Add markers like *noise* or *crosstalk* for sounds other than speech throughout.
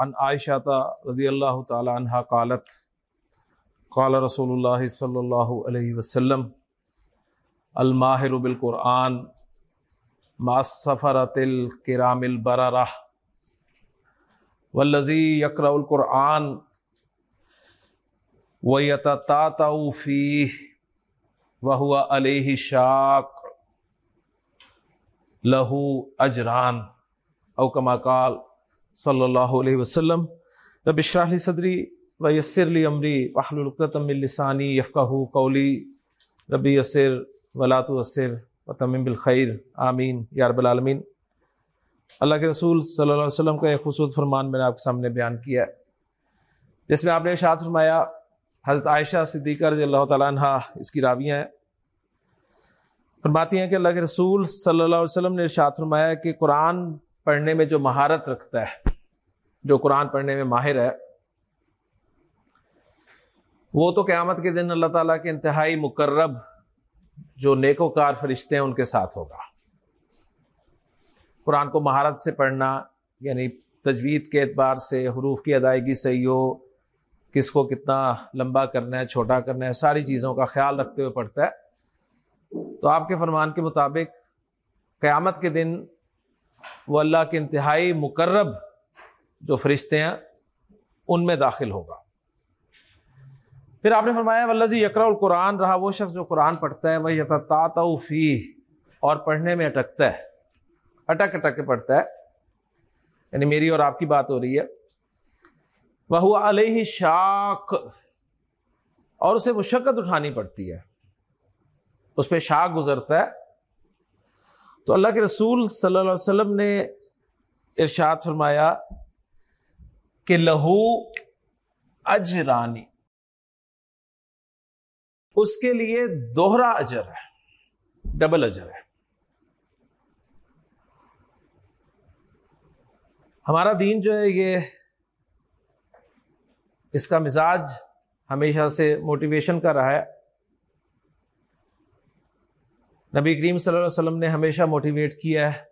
عن عائشة رضي الله تعالى عنها قالت، قال رسول الله صلى الله عليه وسلم الماهر بالقرآن مع السفرة الكرام البررة والذي يقرأ القرآن ويتتاتع فيه وهو عليه شاق له أجران او کما قال صلی اللہ علیہ وسلم. رب اشرح لی صدری ویسر لی امری واحلل عقدۃ من لسانی یفقهوا قولی. رب یسر ولا تعسر وتمم بالخیر. آمین. یا رب العالمین. اللہ کے رسول صلی اللہ علیہ وسلم کا ایک خصوص فرمان میں نے آپ کے سامنے بیان کیا ہے، جس میں آپ نے ارشاد فرمایا، حضرت عائشہ صدیقہ رضی اللہ تعالیٰ عنہ اس کی راویاں ہیں۔ فرماتی ہیں کہ اللہ کے رسول صلی اللہ علیہ وسلم نے ارشاد فرمایا کہ قرآن پڑھنے میں جو مہارت رکھتا ہے، جو قرآن پڑھنے میں ماہر ہے، وہ تو قیامت کے دن اللہ تعالیٰ کے انتہائی مقرب جو نیک و کار فرشتے ہیں ان کے ساتھ ہوگا۔ قرآن کو مہارت سے پڑھنا یعنی تجوید کے اعتبار سے، حروف کی ادائیگی صحیح ہو، کس کو کتنا لمبا کرنا ہے، چھوٹا کرنا ہے، ساری چیزوں کا خیال رکھتے ہوئے پڑھتا ہے، تو آپ کے فرمان کے مطابق قیامت کے دن وہ اللہ کے انتہائی مقرب جو فرشتے ہیں، ان میں داخل ہوگا۔ پھر آپ نے فرمایا ولزی یکرا القرآن، رہا وہ شخص جو قرآن پڑھتا ہے وہ یتا فی اور پڑھنے میں اٹکتا ہے۔ اٹک اٹک کے پڑھتا ہے۔ یعنی میری اور آپ کی بات ہو رہی ہے۔ وہ علیہ شاخ اور اسے مشقت اٹھانی پڑتی ہے۔ اس پہ شاخ گزرتا ہے۔ تو اللہ کے رسول صلی اللہ علیہ وسلم نے ارشاد فرمایا کہ لہو اجرانی، اس کے لیے دوہرا اجر ہے، ڈبل اجر ہے۔ ہمارا دین جو ہے، یہ اس کا مزاج ہمیشہ سے موٹیویشن کا رہا ہے۔ نبی کریم صلی اللہ علیہ وسلم نے ہمیشہ موٹیویٹ کیا ہے۔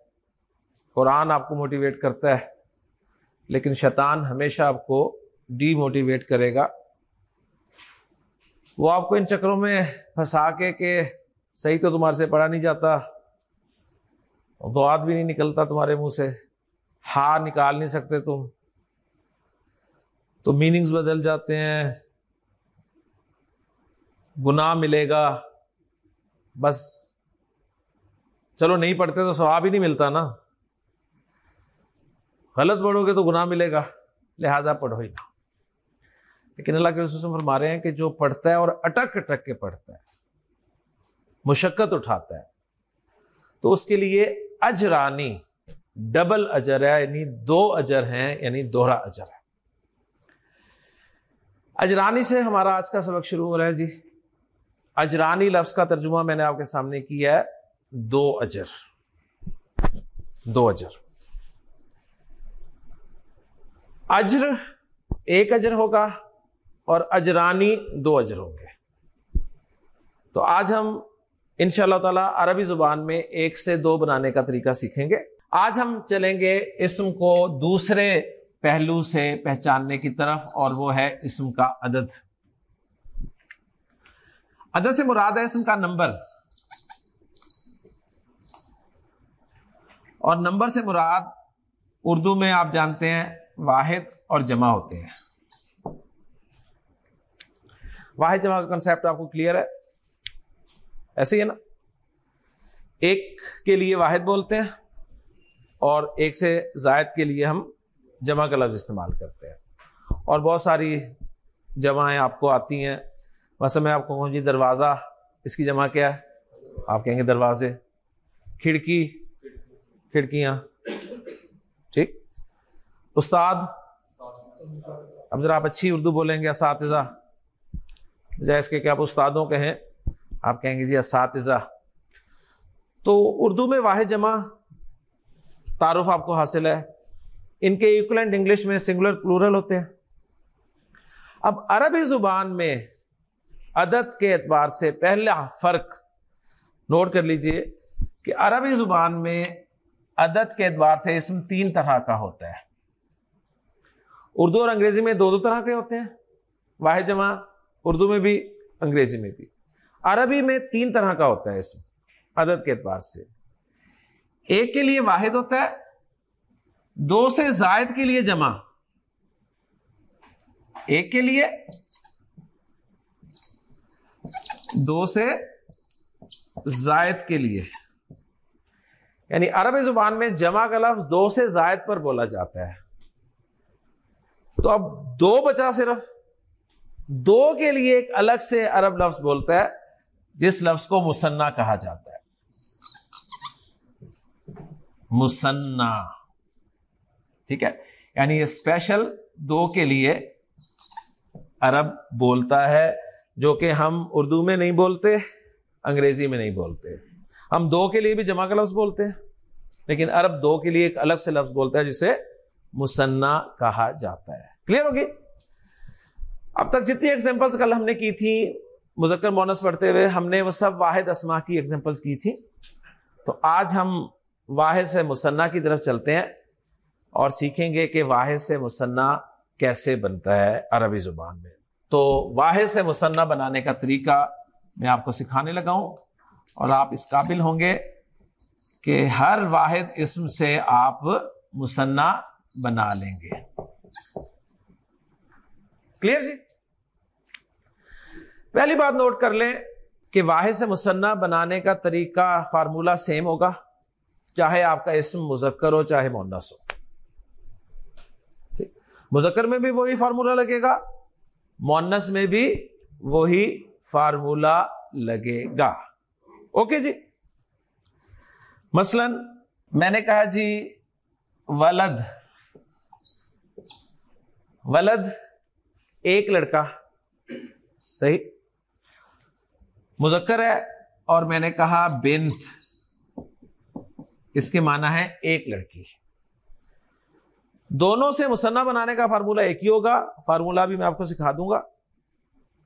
قرآن آپ کو موٹیویٹ کرتا ہے، لیکن شیطان ہمیشہ آپ کو ڈی موٹیویٹ کرے گا۔ وہ آپ کو ان چکروں میں پھنسا کے کہ صحیح تو تمہارے سے پڑھا نہیں جاتا، دعات بھی نہیں نکلتا تمہارے منہ سے، ہار نکال نہیں سکتے تم۔ تو میننگز بدل جاتے ہیں، گناہ ملے گا۔ بس چلو نہیں پڑھتے تو ثواب ہی نہیں ملتا نا۔ غلط پڑھو گے تو گناہ ملے گا۔ لہذا پڑھو ہی نا لیکن اللہ کے رسول فرما رہے ہیں کہ جو پڑھتا ہے اور اٹک اٹک کے پڑھتا ہے، مشقت اٹھاتا ہے۔ تو اس کے لیے اجرانی ڈبل اجر ہے یعنی دو اجر ہیں یعنی دوہرا اجر ہے۔ اجرانی سے ہمارا آج کا سبق شروع ہو رہا ہے جی۔ اجرانی لفظ کا ترجمہ میں نے آپ کے سامنے کیا ہے۔ دو اجر۔ دو اجر۔ اجر ایک اجر ہوگا اور اجرانی دو اجر ہوں گے۔ تو آج ہم ان شاء اللہ تعالی عربی زبان میں ایک سے دو بنانے کا طریقہ سیکھیں گے۔ آج ہم چلیں گے اسم کو دوسرے پہلو سے پہچاننے کی طرف اور وہ ہے اسم کا عدد۔ عدد سے مراد ہے اسم کا نمبر۔ اور نمبر سے مراد اردو میں آپ جانتے ہیں، واحد اور جمع ہوتے ہیں۔ واحد جمع کا کنسپٹ آپ کو کلیئر ہے؟ ایسے ہی ہے نا؟ ایک کے لیے واحد بولتے ہیں اور ایک سے زائد کے لیے ہم جمع کا لفظ استعمال کرتے ہیں۔ اور بہت ساری جمعیں آپ کو آتی ہیں۔ ویسے میں آپ کو کہوں جی دروازہ، اس کی جمع کیا ہے؟ آپ کہیں گے دروازے، کھڑکی کھڑکیاں۔ ٹھیک؟ استاد اب ذرا آپ اچھی اردو بولیں گے، اساتذہ۔ اس کے کہ آپ استادوں کے ہیں آپ کہیں گے جی اساتذہ۔ تو اردو میں واحد جمع تعارف آپ کو حاصل ہے۔ ان کے ایکولنٹ انگلش میں سنگولر پلورل ہوتے ہیں۔ اب عربی زبان میں عدد کے اعتبار سے پہلا فرق نوٹ کر لیجیے کہ عربی زبان میں عدد کے اعتبار سے اسم تین طرح کا ہوتا ہے۔ اردو اور انگریزی میں دو دو طرح کے ہوتے ہیں۔ واحد جمع اردو میں بھی، انگریزی میں بھی۔ عربی میں تین طرح کا ہوتا ہے اس میں عدد کے اعتبار سے۔ ایک کے لیے واحد ہوتا ہے، دو سے زائد کے لیے جمع۔ ایک کے لیے، دو سے زائد کے لیے۔ یعنی عربی زبان میں جمع کا لفظ دو سے زائد پر بولا جاتا ہے۔ تو اب دو بچا صرف۔ دو کے لیے ایک الگ سے عرب لفظ بولتا ہے، جس لفظ کو مسنا کہا جاتا ہے۔ مسنا۔ ٹھیک ہے؟ یعنی یہ اسپیشل دو کے لیے عرب بولتا ہے، جو کہ ہم اردو میں نہیں بولتے، انگریزی میں نہیں بولتے۔ ہم دو کے لیے بھی جمع کا لفظ بولتے ہیں۔ لیکن عرب دو کے لیے ایک الگ سے لفظ بولتا ہے جسے مسنا کہا جاتا ہے۔ کلیئر ہوگی؟ اب تک جتنی ایگزامپلس کل ہم نے کی تھی، مذکر مونس پڑھتے ہوئے ہم نے وہ سب واحد اسما کی ایگزامپلس کی تھی۔ تو آج ہم واحد سے مسنا کی طرف چلتے ہیں اور سیکھیں گے کہ واحد سے مسنا کیسے بنتا ہے عربی زبان میں۔ تو واحد سے مسنا بنانے کا طریقہ میں آپ کو سکھانے لگا ہوں۔ اور آپ اس قابل ہوں گے کہ ہر واحد اسم سے آپ مسنا بنا لیں گے۔ کلیئر جی؟ پہلی بات نوٹ کر لیں کہ واحد سے مسنا بنانے کا طریقہ فارمولا سیم ہوگا، چاہے آپ کا اسم مذکر ہو، چاہے مونس ہو۔ مذکر میں بھی وہی فارمولا لگے گا مونس میں بھی وہی فارمولا لگے گا۔ اوکے جی۔ مثلا میں نے کہا جی ولد۔ ولد، ایک لڑکا۔ صحیح۔ مذکر ہے اور میں نے کہا بنت۔ اس کے معنی ہے ایک لڑکی۔ دونوں سے مسنا بنانے کا فارمولا ایک ہی ہوگا۔ فارمولا بھی میں آپ کو سکھا دوں گا۔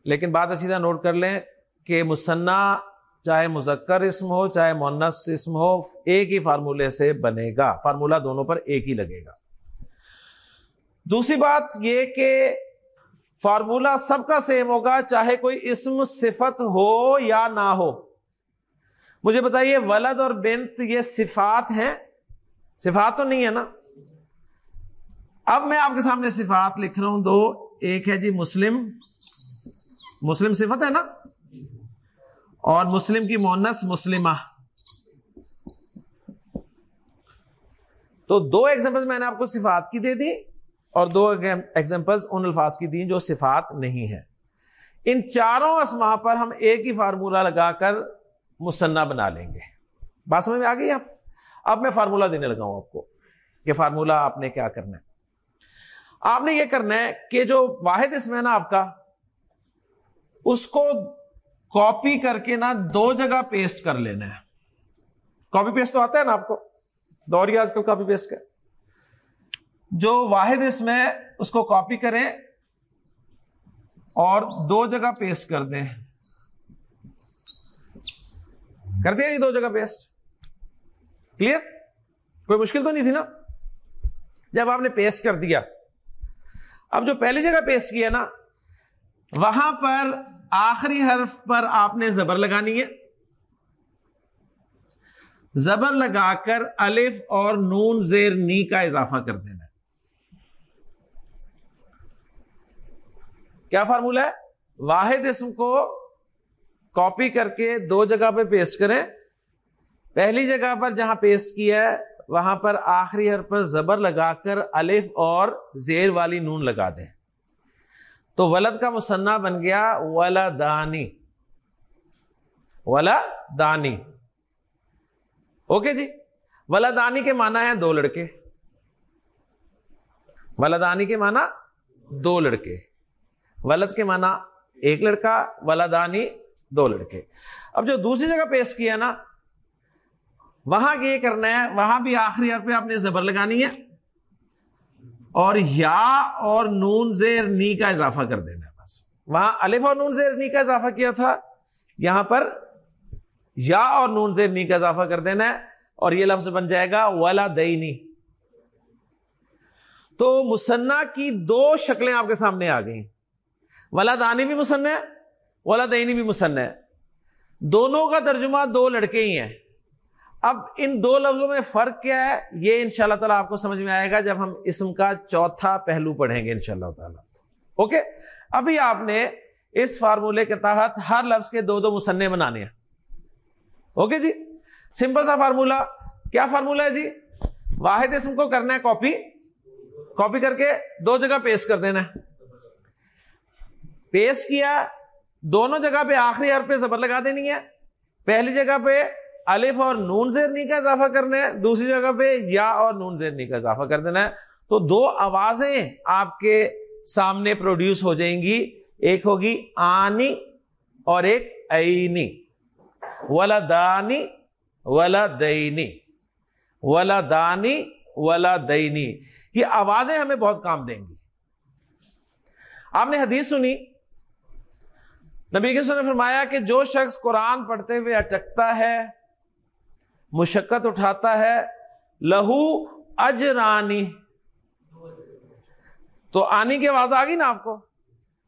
لیکن بات اچھی طرح نوٹ کر لیں کہ مسنا چاہے مذکر اسم ہو، چاہے مونس اسم ہو، ایک ہی فارمولے سے بنے گا۔ فارمولا دونوں پر ایک ہی لگے گا۔ دوسری بات یہ کہ فارمولا سب کا سیم ہوگا، چاہے کوئی اسم صفت ہو یا نہ ہو۔ مجھے بتائیے، ولد اور بنت یہ صفات ہیں؟ صفات تو نہیں ہے نا؟ اب میں آپ کے سامنے صفات لکھ رہا ہوں، دو۔ ایک ہے جی مسلم۔ مسلم صفت ہے نا؟ اور مسلم کی مونس مسلمہ۔ تو دو ایگزامپل میں نے آپ کو صفات کی دے دی اور دو ایگزامپل ان الفاظ کی دی جو صفات نہیں ہے ان چاروں اسما پر ہم ایک ہی فارمولا لگا کر مسنا بنا لیں گے۔ بات سمجھ میں آ گئی آپ اب میں فارمولا دینے لگا ہوں آپ کو کہ فارمولا آپ نے کیا کرنا ہے۔ آپ نے یہ کرنا ہے کہ جو واحد اس میں نا آپ کا، اس کو کاپی کر کے نا دو جگہ پیسٹ کر لینا ہے۔ کاپی پیسٹ تو آتا ہے نا آپ کو؟ دوری آج کل کاپی پیسٹ کا۔ جو واحد اس میں اس کو کاپی کریں اور دو جگہ پیسٹ کر دیں۔ کر دیا یہ دو جگہ پیسٹ؟ کلیئر؟ کوئی مشکل تو نہیں تھی نا؟ جب آپ نے پیسٹ کر دیا۔ اب جو پہلی جگہ پیسٹ کیا نا، وہاں پر آخری حرف پر آپ نے زبر لگانی ہے۔ زبر لگا کر الف اور نون زیر نی کا اضافہ کر دینا کیا فارمولا ہے؟ واحد اسم کو کاپی کر کے دو جگہ پہ پیسٹ کریں۔ پہلی جگہ پر جہاں پیسٹ کیا ہے، وہاں پر آخری ہر پر زبر لگا کر الف اور زیر والی نون لگا دیں۔ تو ولد کا مسنا بن گیا ولا دانی ولا دانی اوکے جی؟ ولادانی کے معنی ہے دو لڑکے۔ ولادانی کے معنی دو لڑکے۔ ولد کے معنی ایک لڑکا ولادانی دو لڑکے۔ اب جو دوسری جگہ پیش کیا نا، وہاں یہ کرنا ہے، وہاں بھی آخری حرف پہ آپ نے زبر لگانی ہے۔ اور یا اور نون زیر نی کا اضافہ کر دینا ہے بس۔ وہاں الف اور نون زیر نی کا اضافہ کیا تھا؟ یہاں پر یا اور نون زیر نی کا اضافہ کر دینا ہے اور یہ لفظ بن جائے گا ولا دئی تو مسنا کی دو شکلیں آپ کے سامنے آ گئی ولادانی بھی مسن ہے ولادینی بھی مسن ہے۔ دونوں کا ترجمہ دو لڑکے ہی ہیں۔ اب ان دو لفظوں میں فرق کیا ہے؟ یہ ان شاء اللہ تعالیٰ آپ کو سمجھ میں آئے گا جب ہم اسم کا چوتھا پہلو پڑھیں گے ان شاء اللہ تعالیٰ۔ اوکے؟ ابھی آپ نے اس فارمولے کے تحت ہر لفظ کے دو دو مسنے بنانے ہیں۔ اوکے جی؟ سمپل سا فارمولا۔ کیا فارمولا ہے جی؟ واحد اسم کو کرنا ہے کاپی۔ کاپی کر کے دو جگہ پیسٹ کر دینا ہے۔ پیسٹ کیا، دونوں جگہ پہ آخری حرف پہ زبر لگا دینی ہے۔ پہلی جگہ پہ الف اور نون زیرنی کا اضافہ کرنا ہے، دوسری جگہ پہ یا اور نون زیرنی کا اضافہ کر دینا ہے۔ تو دو آوازیں آپ کے سامنے پروڈیوس ہو جائیں گی۔ ایک ہوگی آنی اور ایک اینی۔ ولا دانی ولا دینی ولا دانی ولا دینی یہ آوازیں ہمیں بہت کام دیں گی۔ آپ نے حدیث سنی۔ نبی کے نے فرمایا کہ جو شخص قرآن پڑھتے ہوئے اٹکتا ہے مشقت اٹھاتا ہے، لہو اجرانی۔ تو آنی کی آواز آ گئی نا آپ کو؟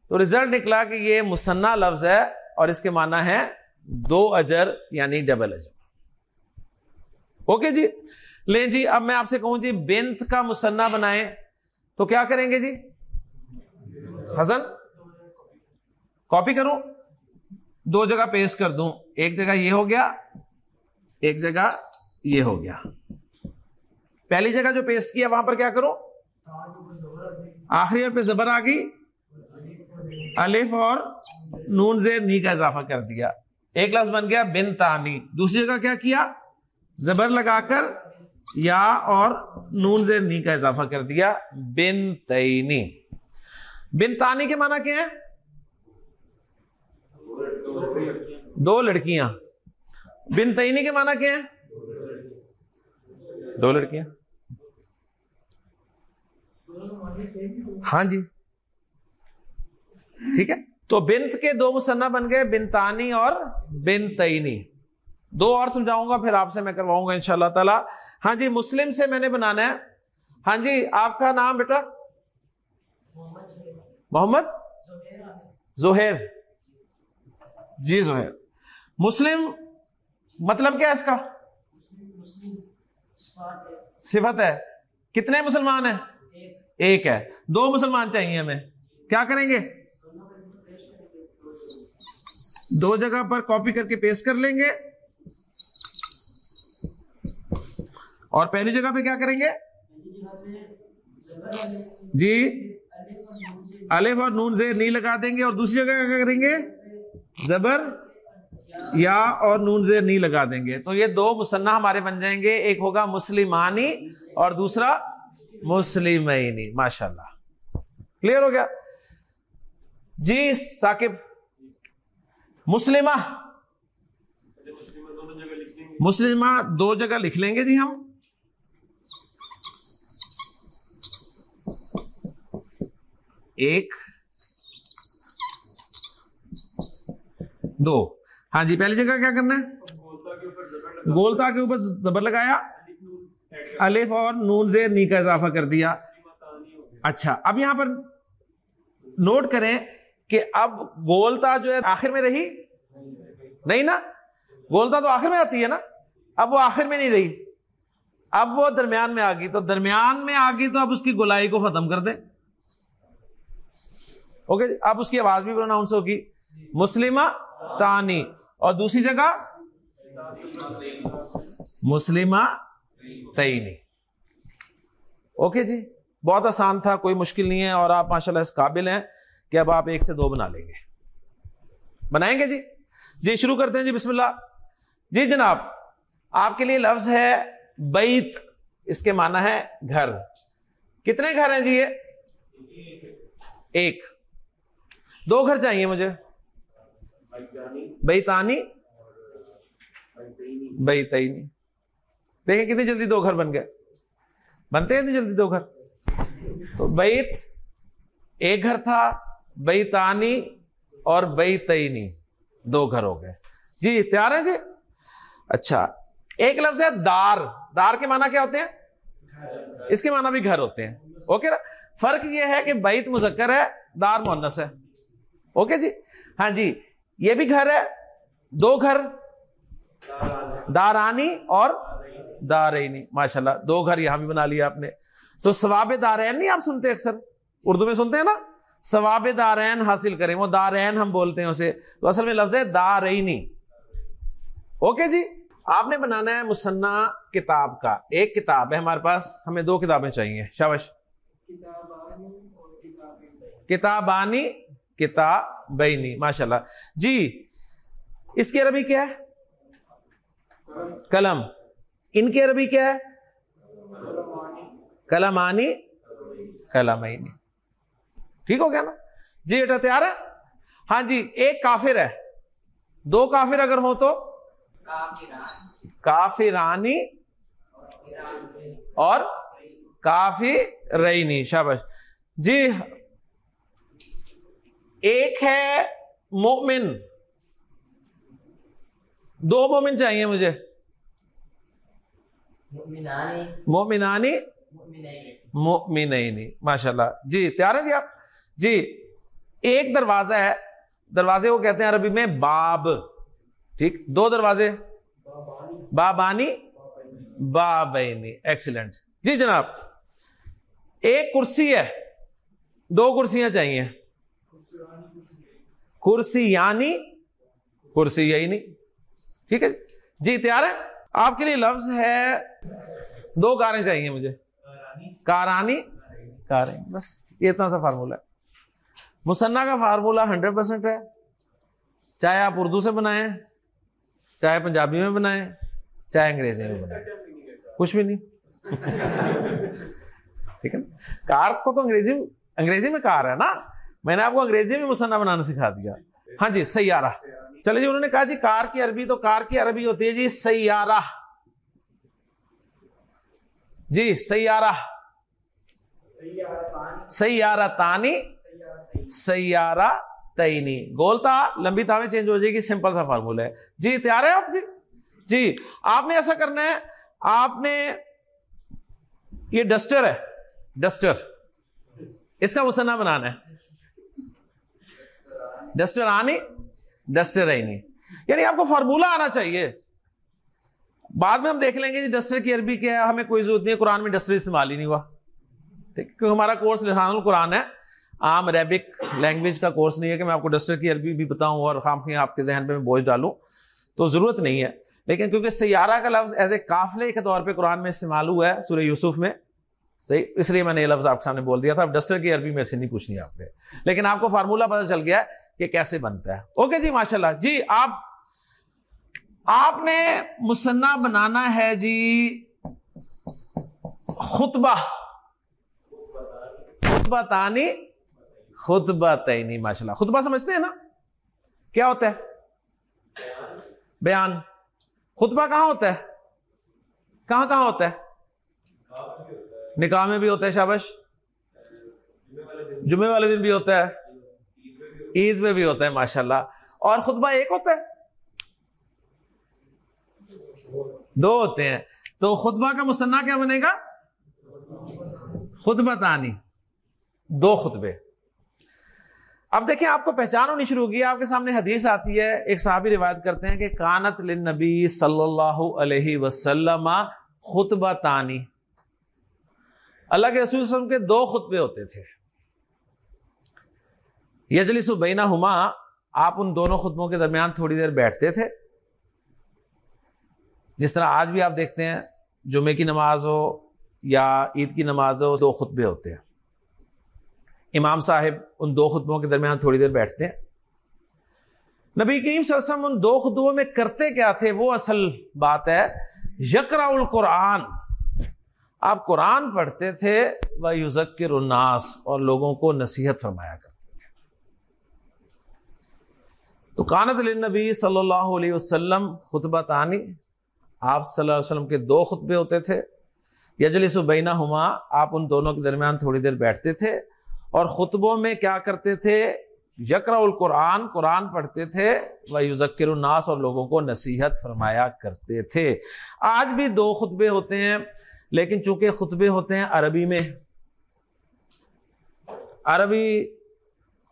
تو ریزلٹ نکلا کہ یہ مسنا لفظ ہے اور اس کے معنی ہے دو اجر یعنی ڈبل اجر۔ اوکے جی؟ لیں جی اب میں آپ سے کہوں جی بنت کا مسنا بنائیں تو کیا کریں گے جی؟ حسن کاپی کروں۔ دو جگہ پیسٹ کر دوں۔ ایک جگہ یہ ہو گیا۔ ایک جگہ یہ ہو گیا۔ پہلی جگہ جو پیسٹ کیا، وہاں پر کیا کرو؟ آخری پہ زبر آ گئی۔ الف اور نون زیر نی کا اضافہ کر دیا۔ ایک لفظ بن گیا بن تانی۔ دوسری جگہ کیا کیا؟ زبر لگا کر یا اور نون زیر نی کا اضافہ کر دیا۔ بن تینی بن تانی کے معنی کیا ہے دو لڑکیاں۔ بن تئینی کے معنی کیا ہے دو لڑکیاں۔ ہاں جی۔ ٹھیک ہے۔ تو بنت کے دو مسنا بن گئے، بنتانی اور بن تئینی۔ دو اور سمجھاؤں گا، پھر آپ سے میں کرواؤں گا ان شاء اللہ تعالی۔ ہاں جی مسلم سے میں نے بنانا ہے۔ ہاں جی آپ کا نام بیٹا؟ محمد؟ زہیر۔ جی زہیر۔ مسلم مطلب کیا اس کا؟ صفت ہے۔ کتنے مسلمان ہیں؟ ایک ہے۔ دو مسلمان چاہیے ہمیں۔ کیا کریں گے؟ دو جگہ پر کاپی کر کے پیسٹ کر لیں گے۔ اور پہلی جگہ پہ کیا کریں گے؟ جی۔ الف اور نون زیر نہیں لگا دیں گے۔ اور دوسری جگہ کیا کریں گے؟ زبر۔ یا اور نون زیر نہیں لگا دیں گے۔ تو یہ دو مسنہ ہمارے بن جائیں گے۔ ایک ہوگا مسلمانی اور دوسرا مسلمینی۔ ماشاء اللہ کلیئر ہو گیا؟ جی ثاقب۔ مسلمہ۔ مسلمہ دو جگہ لکھ لیں گے جی ہم۔ ایک۔ دو۔ ہاں جی پہلی جگہ کیا کرنا ہے؟ گولتا کے اوپر زبر لگایا۔ الف اور نون زیر نی کا اضافہ کر دیا۔ اچھا اب یہاں پر نوٹ کریں کہ اب گولتا جو ہے آخر میں رہی؟ نہیں نا؟ گولتا تو آخر میں آتی ہے نا؟ اب وہ آخر میں نہیں رہی۔ اب وہ درمیان میں آ گئی۔ تو درمیان میں آ گئی تو اب اس کی گولائی کو ختم کر دیں۔ اوکے جی، اب اس کی آواز بھی پروناؤنس ہوگی۔ مسلمہ تانی۔ اور دوسری جگہ مسلمہ تئینی۔ اوکے جی بہت آسان تھا، کوئی مشکل نہیں ہے اور آپ ماشاء اللہ اس قابل ہیں کہ اب آپ ایک سے دو بنا لیں گے۔ بنائیں گے جی؟ جی شروع کرتے ہیں جی بسم اللہ۔ جی جناب، آپ کے لیے لفظ ہے بیت، اس کے معنی ہے گھر۔ کتنے گھر ہیں جی یہ؟ ایک۔ دو گھر چاہیے مجھے۔ بیتانی؟ بیتینی۔ دیکھیں کتنی جلدی دو گھر بن گئے۔ بنتے ہیں جلدی دو گھر؟ تو بیت ایک گھر تھا، بیتانی اور بیتینی۔ دو گھر ہو گئے۔ جی تیار ہیں جی؟ اچھا ایک لفظ ہے دار۔ دار کے معنی کیا ہوتے ہیں؟ اس کے معنی بھی گھر ہوتے ہیں۔ اوکے نا؟ فرق یہ ہے کہ بیت مذکر ہے، دار مونس ہے۔ اوکے جی؟ ہاں جی یہ بھی گھر ہے دو گھر دارانی اور دارینی ماشاء اللہ دو گھر یہاں بھی بنا لیا آپ نے تو ثواب دارین نہیں آپ سنتے اکثر اردو میں سنتے ہیں نا ثواب دارین حاصل کریں وہ دارین ہم بولتے ہیں اسے تو اصل میں لفظ ہے دارینی اوکے جی آپ نے بنانا ہے مسنا کتاب کا ایک کتاب ہے ہمارے پاس ہمیں دو کتابیں چاہیے شابش کتابانی کتاب بینی ماشاء اللہ جی اس کی عربی کیا ہے؟ قلم۔ ان کی عربی کیا ہے؟ کلمانی کلمینی ٹھیک ہو گیا نا؟ جی بیٹا، تیار ہے؟ ہاں جی ایک کافر ہے۔ دو کافر اگر ہو تو؟ کافرانی اور کافی رینی شابش جی ایک ہے مومن۔ دو مومن چاہیے مجھے۔ مومنانی۔ مومنینی۔ ماشاء اللہ جی تیار ہے جی آپ؟ جی ایک دروازہ ہے۔ دروازے کو کہتے ہیں عربی میں باب۔ ٹھیک؟ دو دروازے۔ بابانی۔ بابینی۔ ایکسیلنٹ جی جناب ایک کرسی ہے۔ دو کرسیاں چاہیے۔ کرسی یعنی کرسی یہی نہیں۔ ٹھیک ہے جی؟, جی، تیار ہے آپ کے لیے لفظ ہے، دو کاریں چاہیے مجھے۔ کارانی، کاریں۔ بس، یہ اتنا سا فارمولا ہے۔ مسنا کا فارمولا ہنڈریڈ پرسینٹ ہے۔ چاہے آپ اردو سے بنائیں، چاہے پنجابی میں بنائیں، چاہے انگریزی میں بنائیں۔ کچھ بھی نہیں۔ *laughs* ٹھیک ہے کار کو تو انگریزی انگریزی میں کار ہے نا؟ میں نے آپ کو انگریزی میں مسنا بنانا سکھا دیا۔ ہاں جی سیارہ۔ چلے جی انہوں نے کہا جی کار کی عربی تو کار کی عربی ہوتی ہے جی سیارہ۔ جی سیارہ۔ سیارہ تانی سیارہ تینی گولتا لمبی تاویں چینج ہو جائے گی، سمپل سا فارمولا ہے۔ جی تیار ہے آپ جی؟ جی آپ نے ایسا کرنا ہے، آپ نے، یہ ڈسٹر ہے، ڈسٹر۔ اس کا مسنا بنانا ہے۔ ڈسٹر آنی، ڈسٹر آئی یعنی آپ کو فارمولا آنا چاہیے۔ بعد میں ہم دیکھ لیں گے جی ڈسٹر کی عربی کیا ہے، ہمیں کوئی ضرورت نہیں ہے، قرآن میں ڈسٹر استعمال ہی نہیں ہوا۔ ٹھیک، کیونکہ ہمارا کورس لسان القرآن ہے۔ عام ریبک لینگویج کا کورس نہیں ہے کہ میں آپ کو ڈسٹر کی عربی بھی بتاؤں اور خام خی آپ کے ذہن پہ میں بوجھ ڈالوں۔ تو ضرورت نہیں ہے۔ لیکن کیونکہ سیارہ کا لفظ ایز اے قافلے کے طور پہ قرآن میں استعمال ہوا ہے، سورہ یوسف میں، صحیح؟ اس لیے میں نے یہ لفظ آپ کے سامنے بول دیا تھا۔ اب ڈسٹر کی عربی میں سے نہیں پوچھنی آپ نے۔ لیکن آپ کو فارمولا پتہ چل گیا کہ کیسے بنتا ہے۔ اوکے جی ماشاء اللہ جی آپ آپ نے مسنا بنانا ہے جی خطبہ۔ خطبہ تانی، خطبہ تینی ماشاء اللہ خطبہ سمجھتے ہیں نا؟ کیا ہوتا ہے؟ بیان۔ خطبہ کہاں ہوتا ہے؟ کہاں کہاں ہوتا ہے؟ نکاح میں بھی ہوتا ہے شابش جمعے والے دن بھی ہوتا ہے۔ عید میں بھی ہوتا ہے ماشاء اللہ اور خطبہ ایک ہوتا ہے۔ دو ہوتے ہیں۔ تو خطبہ کا مسنا کیا بنے گا؟ خطبہ تانی دو خطبے۔ اب دیکھیں، آپ کو پہچان ہونی شروع ہوگی۔ آپ کے سامنے حدیث آتی ہے، ایک صحابی روایت کرتے ہیں کہ کانت لنبی صلی اللہ علیہ وسلم خطبہ تانی اللہ کے رسول وسلم کے دو خطبے ہوتے تھے۔ یجلی سو بینا ہما آپ ان دونوں خطبوں کے درمیان تھوڑی دیر بیٹھتے تھے۔ جس طرح آج بھی آپ دیکھتے ہیں جمعے کی نماز ہو یا عید کی نماز ہو، دو خطبے ہوتے ہیں۔ امام صاحب ان دو خطبوں کے درمیان تھوڑی دیر بیٹھتے ہیں۔ نبی کریم صلی اللہ علیہ وسلم ان دو خطبوں میں کرتے کیا تھے؟ وہ اصل بات ہے یکرا القرآن۔ آپ قرآن پڑھتے تھے وہ یوزکر الناس۔ اور لوگوں کو نصیحت فرمایا کرتے تھے تو کانت النبی صلی اللہ علیہ وسلم خطبہ تانی، آپ صلی اللہ علیہ وسلم کے دو خطبے ہوتے تھے۔ یجلس و بینا ہما آپ ان دونوں کے درمیان تھوڑی دیر بیٹھتے تھے۔ اور خطبوں میں کیا کرتے تھے؟ یکرا القرآن، قرآن پڑھتے تھے۔ وہ یوزکر الناس، اور لوگوں کو نصیحت فرمایا کرتے تھے۔ آج بھی دو خطبے ہوتے ہیں، لیکن چونکہ خطبے ہوتے ہیں عربی میں، عربی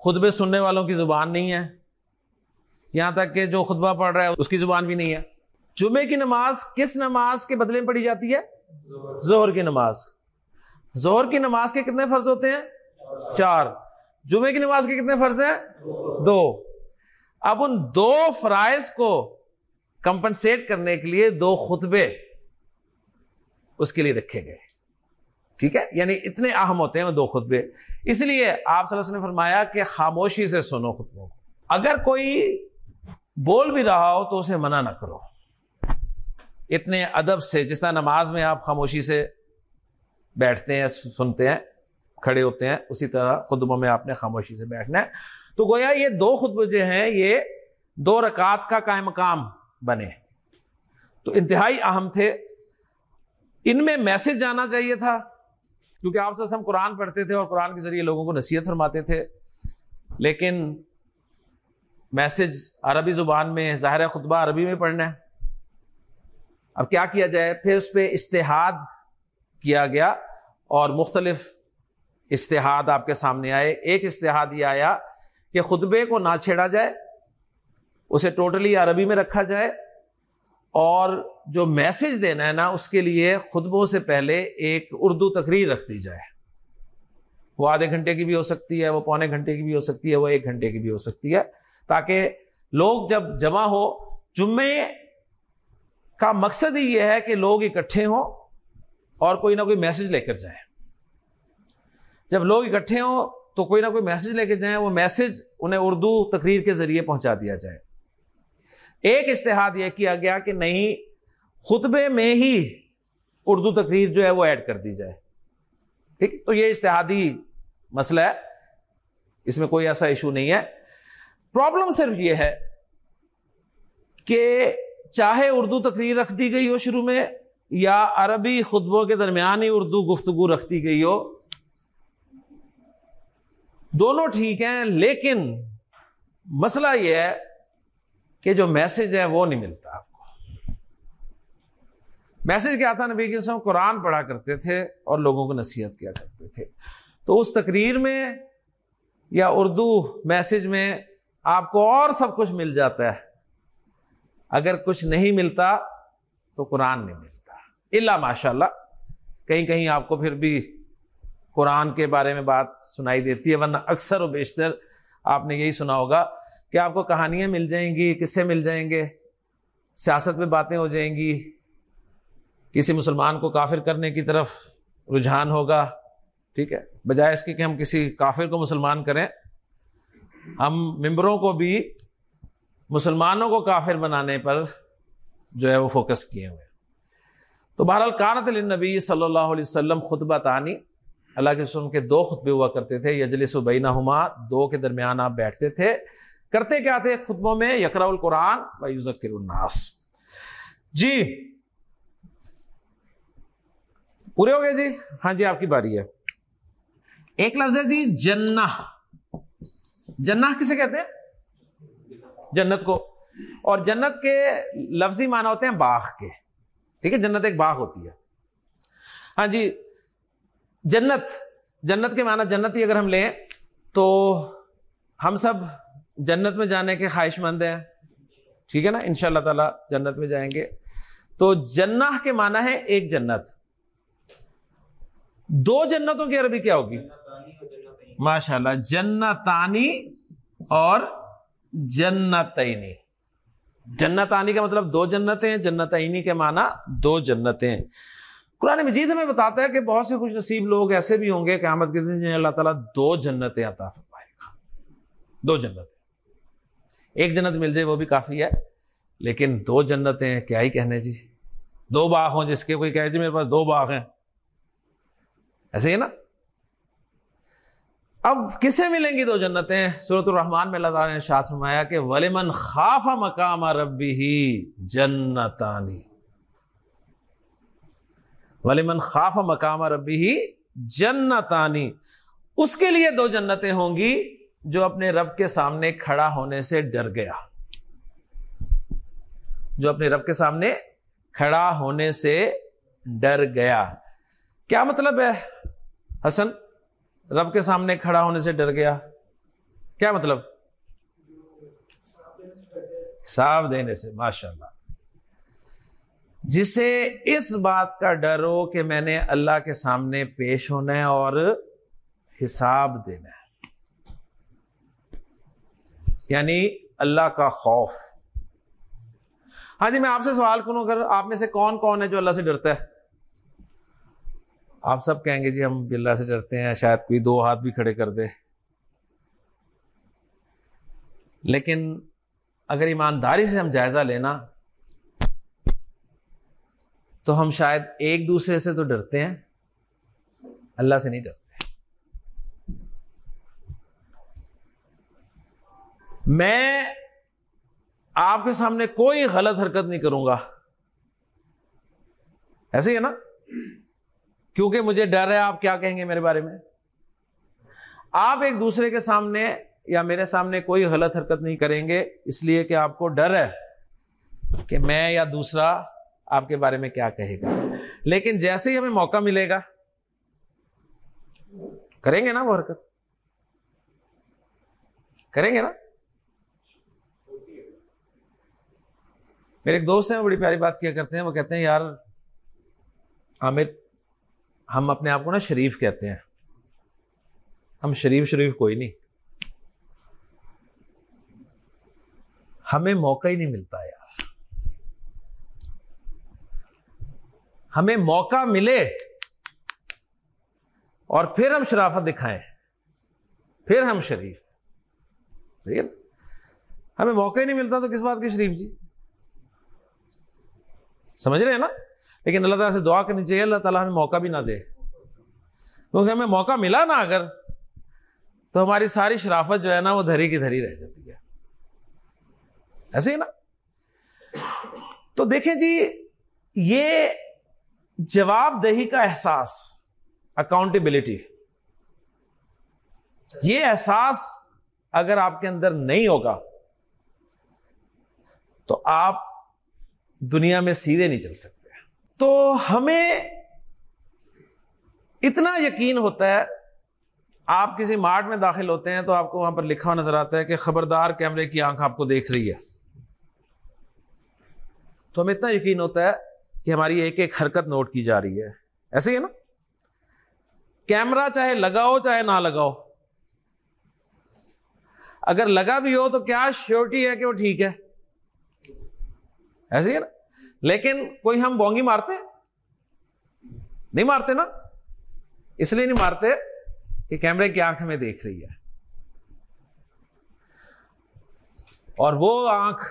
خطبے سننے والوں کی زبان نہیں ہے۔ یہاں تک کہ جو خطبہ پڑھ رہا ہے، اس کی زبان بھی نہیں ہے۔ جمعے کی نماز کس نماز کے بدلے میں پڑھی جاتی ہے؟ زہر کی نماز۔ زہر کی نماز کے کتنے فرض ہوتے ہیں؟ چار۔ جمعے کی نماز کے کتنے فرض ہیں؟ دو۔ اب ان دو فرائض کو کمپنسیٹ کرنے کے لیے دو خطبے اس کے لیے رکھے گئے۔ ٹھیک ہے؟ یعنی اتنے اہم ہوتے ہیں وہ دو خطبے۔ اس لیے آپ صلی اللہ علیہ وسلم نے فرمایا کہ خاموشی سے سنو خطبوں کو۔ اگر کوئی بول بھی رہا ہو تو اسے منع نہ کرو۔ اتنے ادب سے، جس طرح نماز میں آپ خاموشی سے بیٹھتے ہیں، سنتے ہیں، کھڑے ہوتے ہیں، اسی طرح خطبوں میں آپ نے خاموشی سے بیٹھنا ہے۔ تو گویا یہ دو خطبے جو ہیں، یہ دو رکعت کا قائم مقام بنے۔ تو انتہائی اہم تھے۔ ان میں میسج جانا چاہیے تھا۔ کیونکہ آپ سے ہم قرآن پڑھتے تھے اور قرآن کے ذریعے لوگوں کو نصیحت فرماتے تھے۔ لیکن میسج عربی زبان میں، ظاہر خطبہ عربی میں پڑھنا ہے۔ اب کیا کیا جائے؟ پھر اس پہ اشتہاد کیا گیا اور مختلف اشتہاد آپ کے سامنے آئے۔ ایک اشتہاد یہ آیا کہ خطبے کو نہ چھیڑا جائے، اسے ٹوٹلی عربی میں رکھا جائے اور جو میسج دینا ہے نا، اس کے لیے خطبوں سے پہلے ایک اردو تقریر رکھ دی جائے۔ وہ آدھے گھنٹے کی بھی ہو سکتی ہے، وہ پونے گھنٹے کی بھی ہو سکتی ہے، وہ ایک گھنٹے کی بھی ہو سکتی ہے۔ تاکہ لوگ جب جمع ہو، جمعے کا مقصد ہی یہ ہے کہ لوگ اکٹھے ہوں اور کوئی نہ کوئی میسج لے کر جائیں۔ جب لوگ اکٹھے ہوں تو کوئی نہ کوئی میسج لے کے جائیں، وہ میسج انہیں اردو تقریر کے ذریعے پہنچا دیا جائے۔ ایک اشتہاد یہ کیا گیا کہ نہیں، خطبے میں ہی اردو تقریر جو ہے وہ ایڈ کر دی جائے۔ ٹھیک؟ تو یہ اشتہادی مسئلہ ہے، اس میں کوئی ایسا ایشو نہیں ہے۔ پرابلم صرف یہ ہے کہ چاہے اردو تقریر رکھ دی گئی ہو شروع میں یا عربی خطبوں کے درمیان ہی اردو گفتگو رکھ دی گئی ہو، دونوں ٹھیک ہیں، لیکن مسئلہ یہ ہے کہ جو میسج ہے وہ نہیں ملتا آپ کو۔ میسج کیا تھا نبی کے قرآن پڑھا کرتے تھے اور لوگوں کو نصیحت کیا کرتے تھے۔ تو اس تقریر میں یا اردو میسج میں آپ کو اور سب کچھ مل جاتا ہے۔ اگر کچھ نہیں ملتا تو قرآن نہیں ملتا۔ اللہ ماشاء اللہ کہیں کہیں آپ کو پھر بھی قرآن کے بارے میں بات سنائی دیتی ہے، ورنہ اکثر و بیشتر آپ نے یہی سنا ہوگا کہ آپ کو کہانیاں مل جائیں گی کسے مل جائیں گے، سیاست میں باتیں ہو جائیں گی، کسی مسلمان کو کافر کرنے کی طرف رجحان ہوگا، ٹھیک ہے۔ بجائے اس کی کہ ہم کسی کافر کو مسلمان کریں ہم ممبروں کو بھی مسلمانوں کو کافر بنانے پر جو ہے وہ فوکس کیے ہوئے تو بہرحال کانت النبی صلی اللہ علیہ وسلم خطبہ تانی، اللہ کے وسلم کے دو خطبے ہوا کرتے تھے یجلس و ہما دو کے درمیان آپ بیٹھتے تھے۔ کرتے کیا تھے خطبوں میں؟ یکرا القرآن و یوزکر الناس۔ جی پورے ہو گئے جی؟ ہاں جی آپ کی باری ہے۔ ایک لفظ ہے جی جنہ۔ جنہ کسے کہتے ہیں؟ جنت کو۔ اور جنت کے لفظی معنی ہوتے ہیں باغ کے۔ ٹھیک ہے؟ جنت ایک باغ ہوتی ہے۔ ہاں جی جنت جنت کے معنی جنت ہی اگر ہم لیں تو ہم سب جنت میں جانے کے خواہش مند ہیں۔ ٹھیک ہے نا؟ ان شاء اللہ تعالی جنت میں جائیں گے۔ تو جنہ کے معنی ہے ایک جنت۔ دو جنتوں کی عربی کیا ہوگی؟ ماشاء اللہ جنتانی اور جنتینی۔ جنتانی کا مطلب دو جنتیں، جنتینی کے معنی دو جنتیں۔ قرآن مجید ہمیں بتاتا ہے کہ بہت سے خوش نصیب لوگ ایسے بھی ہوں گے قیامت کے دن جنہیں اللہ تعالیٰ دو جنتیں عطا فرمائے گا۔ دو جنتیں۔ ایک جنت مل جائے وہ بھی کافی ہے، لیکن دو جنتیں کیا ہی کہنے جی؟ دو باغ ہوں جس کے کوئی کہے جی میرے پاس دو باغ ہیں۔ ایسے ہی نا؟ اب کسے ملیں گی دو جنتیں؟ صورت الرحمان میں اللہ تعالیٰ نے شاہ فرمایا کہ ولیمن خاف مقام ربی ہی جنتانی ولیمن خاف مقام ربی ہی جنتانی اس کے لیے دو جنتیں ہوں گی جو اپنے رب کے سامنے کھڑا ہونے سے ڈر گیا۔ جو اپنے رب کے سامنے کھڑا ہونے سے ڈر گیا۔ کیا مطلب ہے؟ حسن رب کے سامنے کھڑا ہونے سے ڈر گیا۔ کیا مطلب؟ صاف دینے سے ماشاء اللہ جسے اس بات کا ڈر ہو کہ میں نے اللہ کے سامنے پیش ہونا ہے اور حساب دینا ہے۔ یعنی اللہ کا خوف۔ ہاں جی میں آپ سے سوال کروں، اگر آپ میں سے کون کون ہے جو اللہ سے ڈرتا ہے؟ آپ سب کہیں گے جی ہم اللہ سے ڈرتے ہیں، شاید کوئی دو ہاتھ بھی کھڑے کر دے۔ لیکن اگر ایمانداری سے ہم جائزہ لینا، تو ہم شاید ایک دوسرے سے تو ڈرتے ہیں۔ اللہ سے نہیں ڈرتے۔ میں آپ کے سامنے کوئی غلط حرکت نہیں کروں گا۔ ایسے ہی ہے نا؟ کیونکہ مجھے ڈر ہے آپ کیا کہیں گے میرے بارے میں؟ آپ ایک دوسرے کے سامنے یا میرے سامنے کوئی غلط حرکت نہیں کریں گے، اس لیے کہ آپ کو ڈر ہے کہ میں یا دوسرا آپ کے بارے میں کیا کہے گا۔ لیکن جیسے ہی ہمیں موقع ملے گا، کریں گے نا وہ حرکت؟ کریں گے نا؟ میرے ایک دوست ہیں بڑی پیاری بات کیا کرتے ہیں، وہ کہتے ہیں، یار، عامر ہم اپنے آپ کو نا شریف کہتے ہیں۔ ہم شریف شریف کوئی نہیں۔ ہمیں موقع ہی نہیں ملتا یار۔ ہمیں موقع ملے اور پھر ہم شرافت دکھائیں۔ پھر ہم شریف۔ ٹھیک ہے ہمیں موقع ہی نہیں ملتا تو کس بات کی شریف جی؟ سمجھ رہے ہیں نا؟ لیکن اللہ تعالیٰ سے دعا کرنی چاہیے، اللہ تعالیٰ ہمیں موقع بھی نہ دے۔ کیونکہ ہمیں موقع ملا نا اگر، تو ہماری ساری شرافت جو ہے نا وہ دھری کی دھری رہ جاتی ہے۔ ایسے ہی نا؟ تو دیکھیں جی یہ جواب دہی کا احساس اکاؤنٹیبلٹی یہ احساس اگر آپ کے اندر نہیں ہوگا، تو آپ دنیا میں سیدھے نہیں چل سکتے۔ تو ہمیں اتنا یقین ہوتا ہے، آپ کسی مارٹ میں داخل ہوتے ہیں تو آپ کو وہاں پر لکھا ہوا نظر آتا ہے کہ خبردار کیمرے کی آنکھ آپ کو دیکھ رہی ہے۔ تو ہمیں اتنا یقین ہوتا ہے کہ ہماری ایک ایک حرکت نوٹ کی جا رہی ہے۔ ایسے ہی ہے نا؟ کیمرہ چاہے لگاؤ چاہے نہ لگاؤ۔ اگر لگا بھی ہو تو کیا شیورٹی ہے کہ وہ ٹھیک ہے؟ ایسے ہی ہے نا؟ لیکن کوئی ہم بونگی مارتے؟ نہیں مارتے نا؟ اس لیے نہیں مارتے کہ کیمرے کی آنکھ ہمیں دیکھ رہی ہے۔ اور وہ آنکھ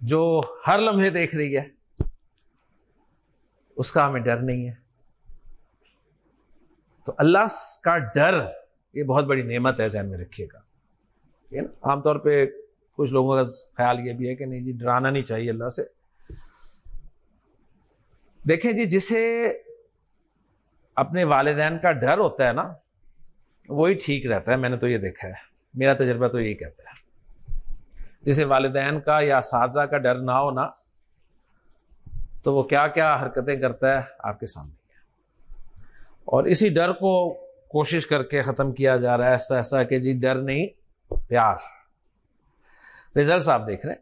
جو ہر لمحے دیکھ رہی ہے، اس کا ہمیں ڈر نہیں ہے۔ تو اللہ کا ڈر یہ بہت بڑی نعمت ہے ذہن میں رکھیے گا۔ عام طور پہ کچھ لوگوں کا خیال یہ بھی ہے کہ نہیں جی ڈرانا نہیں چاہیے اللہ سے۔ دیکھیں جی جسے اپنے والدین کا ڈر ہوتا ہے نا، وہی ٹھیک رہتا ہے، میں نے تو یہ دیکھا ہے۔ میرا تجربہ تو یہی کہتا ہے۔ جسے والدین کا یا اساتذہ کا ڈر نہ ہونا تو وہ کیا کیا حرکتیں کرتا ہے آپ کے سامنے۔ اور اسی ڈر کو کوشش کر کے ختم کیا جا رہا ہے، ایسا ایسا کہ جی ڈر نہیں، پیار۔ ریزلٹس آپ دیکھ رہے ہیں۔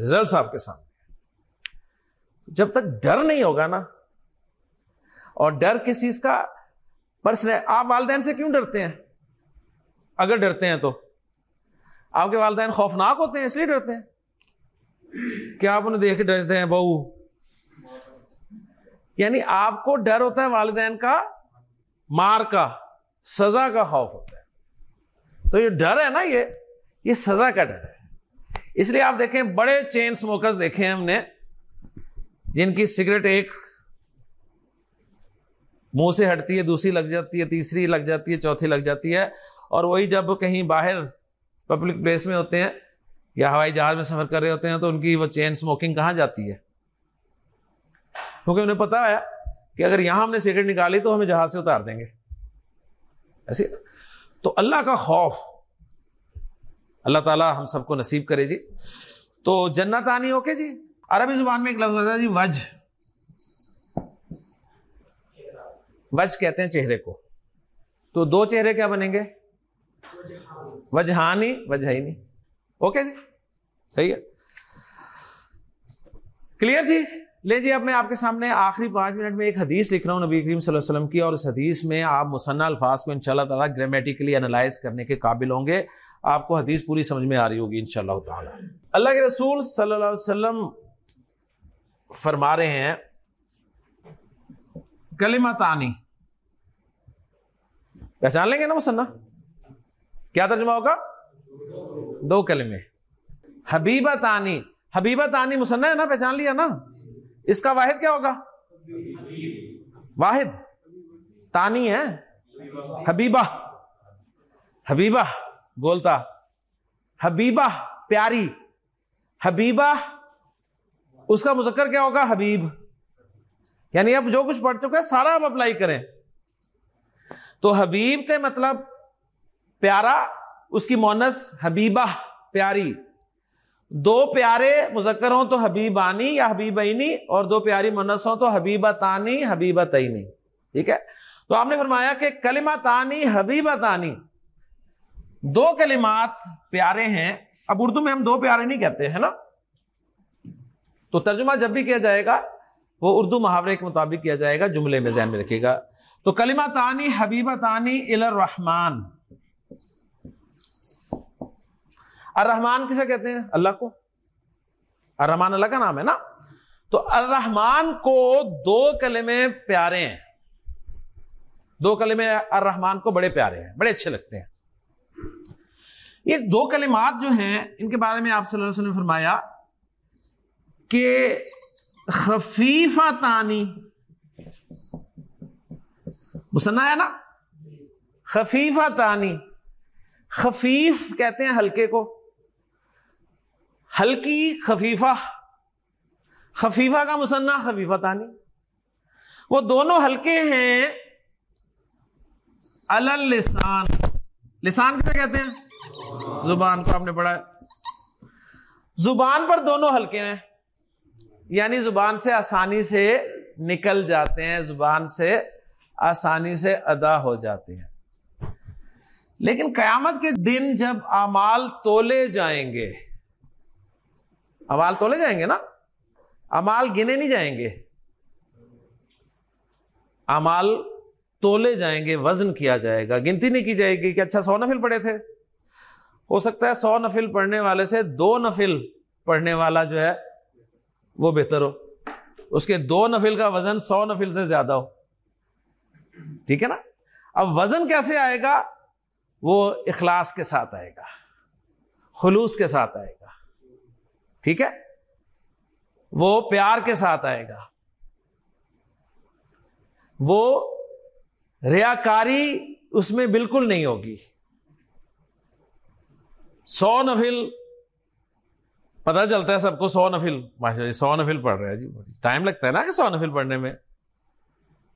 ریزلٹس آپ کے سامنے۔ جب تک ڈر نہیں ہوگا نا، اور ڈر کس چیز کا؟ پرسن، آپ والدین سے کیوں ڈرتے ہیں؟ اگر ڈرتے ہیں تو۔ آپ کے والدین خوفناک ہوتے ہیں، اس لیے ڈرتے ہیں۔ کیا آپ انہیں دیکھ کے ڈرتے ہیں، بہو۔ یعنی آپ کو ڈر ہوتا ہے والدین کا، مار کا، سزا کا خوف ہوتا ہے۔ تو یہ ڈر ہے نا یہ۔ یہ سزا کا ڈر ہے۔ اس لیے آپ دیکھیں، بڑے چین اسموکرز دیکھے ہم نے، جن کی سگریٹ ایک منہ سے ہٹتی ہے، دوسری لگ جاتی ہے، تیسری لگ جاتی ہے، چوتھی لگ جاتی ہے۔ اور وہی جب کہیں باہر پبلک پلیس میں ہوتے ہیں یا ہوائی جہاز میں سفر کر رہے ہوتے ہیں تو ان کی وہ چین اسموکنگ کہاں جاتی ہے؟ کیونکہ انہیں پتا ہے کہ اگر یہاں ہم نے سگریٹ نکالی تو ہمیں جہاز سے اتار دیں گے۔ ایسے تو اللہ کا خوف اللہ تعالیٰ ہم سب کو نصیب کرے جی۔ تو جنت آنی اوکے جی؟ عربی زبان میں ایک لفظ ہوتا ہے جی وج۔ وج کہتے ہیں چہرے کو۔ تو دو چہرے کیا بنیں گے؟ وجہانی وجہ اوکے جی؟ صحیح ہے۔ کلیئر جی؟ لے جی اب میں آپ کے سامنے آخری پانچ منٹ میں ایک حدیث لکھ رہا ہوں نبی کریم صلی اللہ علیہ وسلم کی، اور اس حدیث میں آپ مصنع الفاظ کو انشاءاللہ تعالیٰ گرامیٹیکلی انالائز کرنے کے قابل ہوں گے۔ آپ کو حدیث پوری سمجھ میں آ رہی ہوگی انشاءاللہ تعالیٰ۔ اللہ کے رسول صلی اللہ علیہ وسلم فرما رہے ہیں، کلمہ تانی۔ پہچان لیں گے نا مصنع کیا ترجمہ ہوگا؟ دو کلمے۔ حبیبہ تانی۔ حبیبہ تانی مصنع ہے نا؟ پہچان لیا نا؟ اس کا واحد کیا ہوگا؟ واحد۔ تانی ہے۔ حبیبہ۔ حبیبہ۔ بولتا، حبیبہ پیاری، حبیبہ، اس کا مذکر کیا ہوگا؟ حبیب۔ یعنی اب جو کچھ پڑھ چکا ہے سارا اب اپلائی کریں۔ تو حبیب کے مطلب پیارا، اس کی مونس حبیبہ پیاری۔ دو پیارے مذکر ہوں تو حبیبانی یا حبیبینی، اور دو پیاری منس ہوں تو حبیبہ تانی حبیبہ تعینی ٹھیک ہے؟ تو آپ نے فرمایا کہ کلمہ تانی حبیبہ تانی دو کلمات پیارے ہیں، اب اردو میں ہم دو پیارے نہیں کہتے ہیں نا؟ تو ترجمہ جب بھی کیا جائے گا، وہ اردو محاورے کے مطابق کیا جائے گا، جملے میں ذہن میں رکھے گا۔ تو کلمہ تانی حبیبہ تانی الرحمان الرحمان کسے کہتے ہیں؟ اللہ کو۔ الرحمان اللہ کا نام ہے نا؟ تو الرحمان کو دو کلمے پیارے ہیں۔ دو کلمے الرحمان کو بڑے پیارے ہیں، بڑے اچھے لگتے ہیں۔ یہ دو کلمات جو ہیں، ان کے بارے میں آپ صلی اللہ علیہ وسلم نے فرمایا کہ خفیفہ تانی۔ مسنا ہے نا؟ خفیفہ تانی۔ خفیف کہتے ہیں ہلکے کو۔ ہلکی خفیفہ۔ خفیفہ کا مسنا خفیفہ تانی۔ وہ دونوں ہلکے ہیں۔ السان لسان کسے کہتے ہیں؟ زبان کو آپ نے پڑھا زبان پر دونوں ہلکے ہیں۔ یعنی زبان سے آسانی سے نکل جاتے ہیں، زبان سے آسانی سے ادا ہو جاتے ہیں۔ لیکن قیامت کے دن جب امال تولے جائیں گے امال تولے جائیں گے نا؟ امال گنے نہیں جائیں گے۔ امال تولے جائیں گے، وزن کیا جائے گا۔ گنتی نہیں کی جائے گی کہ اچھا سو نفل پڑھے تھے۔ ہو سکتا ہے سو نفل پڑھنے والے سے دو نفل پڑھنے والا جو ہے وہ بہتر ہو۔ اس کے دو نفل کا وزن سو نفل سے زیادہ ہو۔ ٹھیک ہے نا؟ اب وزن کیسے آئے گا؟ وہ اخلاص کے ساتھ آئے گا۔ خلوص کے ساتھ آئے گا۔ ٹھیک ہے؟ وہ پیار کے ساتھ آئے گا۔ وہ ریاکاری اس میں بالکل نہیں ہوگی۔ سو نفل پتا چلتا ہے سب کو سو نفل۔ ماشاء سو نفل پڑھ رہے ہیں جی۔ ٹائم لگتا ہے نا کہ سو نفل پڑھنے میں۔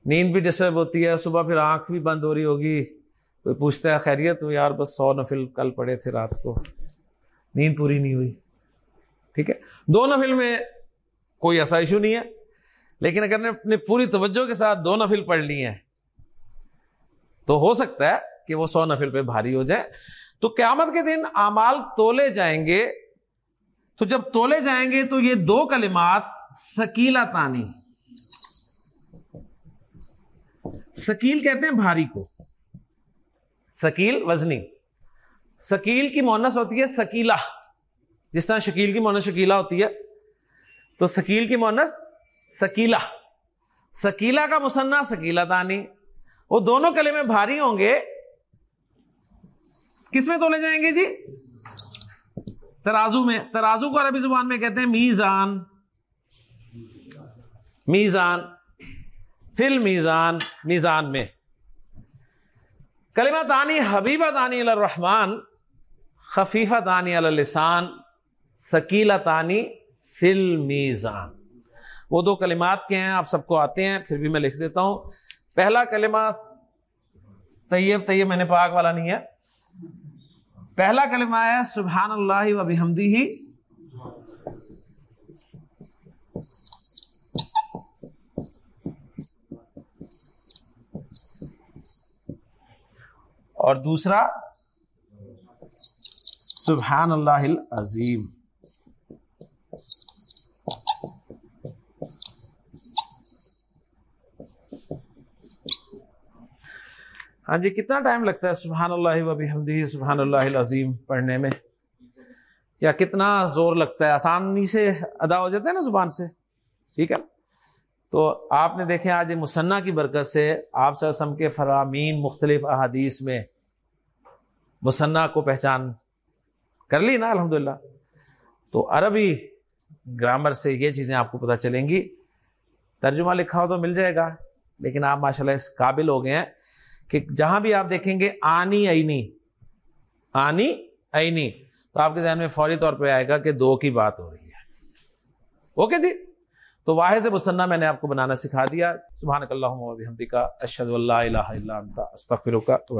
نیند بھی ڈسٹرب ہوتی ہے، صبح پھر آنکھ بھی بند ہو رہی ہوگی۔ کوئی پوچھتا ہے، خیریت؟ یار بس سو نفل کل پڑے تھے رات کو۔ نیند پوری نہیں ہوئی۔ ٹھیک ہے؟ دو نفل میں کوئی ایسا ایشو نہیں ہے۔ لیکن اگر نے اپنی پوری توجہ کے ساتھ دو نفل پڑھ لی ہیں، تو ہو سکتا ہے کہ وہ سو نفل پہ بھاری ہو جائے۔ تو قیامت کے دن امال تولے جائیں گے۔ تو جب تولے جائیں گے تو یہ دو کلمات سکیلا تانی۔ سکیل کہتے ہیں بھاری کو۔ سکیل وزنی۔ سکیل کی مونس ہوتی ہے سکیلا جس طرح شکیل کی مونس شکیلا ہوتی ہے۔ تو سکیل کی مونس سکیلا سکیلا کا مسنا سکیلا تانی۔ وہ دونوں کلے میں بھاری ہوں گے۔ کس میں تولے جائیں گے جی؟ ترازو میں، ترازو کو عربی زبان میں کہتے ہیں میزان۔ میزان۔ فل میزان میزان میں۔ کلمہ تانی حبیبہ تانی الرحمان خفیفہ تانی السان سکیلا تانی فل میزان۔ وہ دو کلمات کے ہیں، آپ سب کو آتے ہیں، پھر بھی میں لکھ دیتا ہوں۔ پہلا کلمہ طیب طیب میں نے پاک والا نہیں ہے۔ پہلا کلمہ آیا سبحان اللہ و بحمدی ہی اور دوسرا سبحان اللہ العظیم۔ ہاں جی کتنا ٹائم لگتا ہے سبحان اللہ و بحمدی سبحان اللہ العظیم پڑھنے میں؟ یا کتنا زور لگتا ہے؟ آسانی سے ادا ہو جاتا ہے نا زبان سے؟ ٹھیک ہے؟ تو آپ نے دیکھیں، آج مسنہ کی برکت سے آپ سے وسلم کے فرامین مختلف احادیث میں مسنہ کو پہچان کر لی نا، الحمدللہ۔ تو عربی گرامر سے یہ چیزیں آپ کو پتہ چلیں گی۔ ترجمہ لکھا ہو تو مل جائے گا، لیکن آپ ماشاءاللہ اس قابل ہو گئے ہیں۔ کہ جہاں بھی آپ دیکھیں گے آنی اینی آنی اینی، تو آپ کے ذہن میں فوری طور پہ آئے گا کہ دو کی بات ہو رہی ہے۔ اوکے جی؟ تو واحد مسنہ میں نے آپ کو بنانا سکھا دیا۔ سبحان اللہ اشد اللہ الہ الا انت، استغفرک و